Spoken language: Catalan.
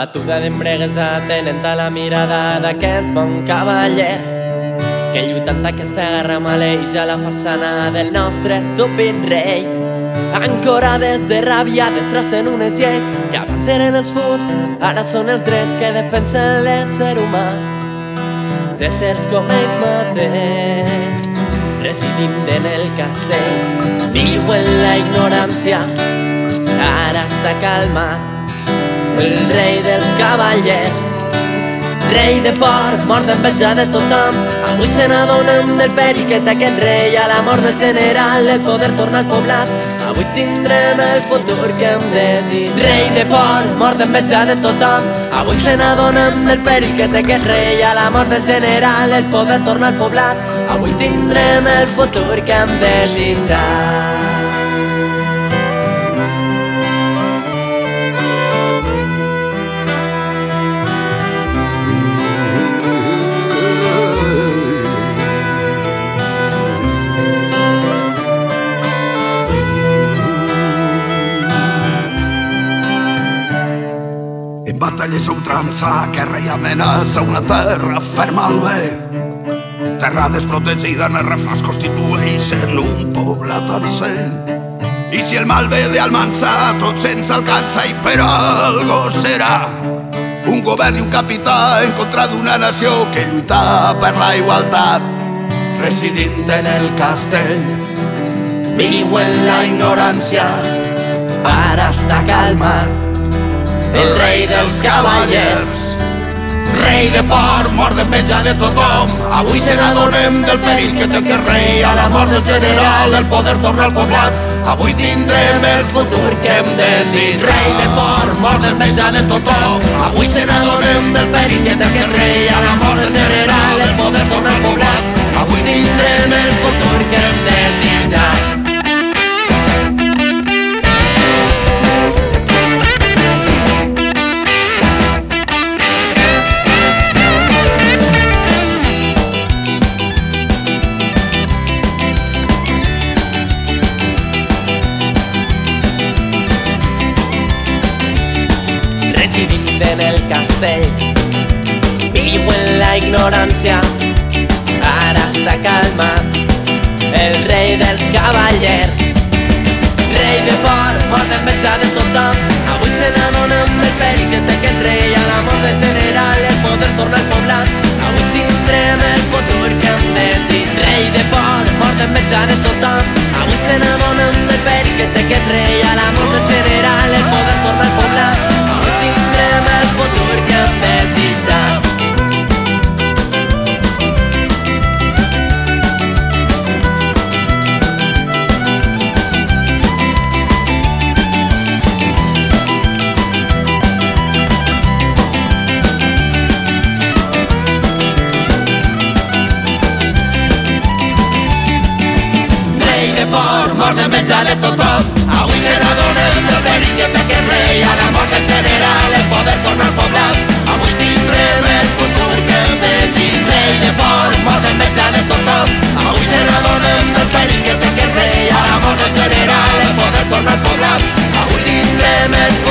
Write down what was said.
Batuda d'embregues atenent a la mirada d'aquest bon cavaller que lluitant d'aquesta guerra maleja la façana del nostre estúpid rei. Ancorades de ràbia destracen unes lleis que abans eren els furs, ara són els drets que defensen l'ésser humà. D'éssers com ells mateix, residint en el castell, viu en la ignorància, ara està calmat, el rei dels cavallers. Rei de por, mort d'enveja de tothom. Avui se n'adonen del perill que rei. A la mort del general, el poder torna al poblat. Avui tindrem el futur que hem desit Rei de por, mort d'enveja de tothom. Avui se n'adonen del perill que rei. A la mort del general, el poder torna al poblat. Avui tindrem el futur que hem desitjat En batalles a ultrança, guerra i amenaça, una terra ferma al bé. Terra desprotegida en els refrans constitueixen un poblat al cent. I si el mal ve de Almansa, tot se'ns alcança i per algo serà. Un govern i un capità en contra d'una nació que lluita per la igualtat. Residint en el castell, viu en la ignorància, ara està calmat el rei dels cavallers. Rei de por, mort d'enveja de tothom. Avui se n'adonem del perill que té aquest rei. A la mort del general, el poder torna al poblat. Avui tindrem el futur que hem desit. Rei de por, mort d'enveja de tothom. Avui se n'adonem del perill que té aquest rei. A la mort del general, el poder torna al poblat. En el castell. Viu en la ignorància, ara està calmat, el rei dels cavallers. Rei de por, mort d'enveja de tothom, avui se n'adonen del perill que té aquest rei, a la mort del general, el poder fort, mort de menjar de tothom. Avui se n'adonen del perill que aquest rei a la mort en general el poder tornar poblat. Avui tindrem el futur que desig rei de fort, mort de menjar de tothom. Avui se n'adonen del perill que aquest rei a la mort en general el poder tornar poblat. Avui tindrem el futur